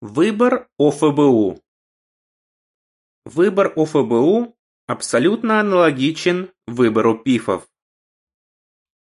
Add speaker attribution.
Speaker 1: Выбор ОФБУ Выбор ОФБУ абсолютно аналогичен выбору пифов.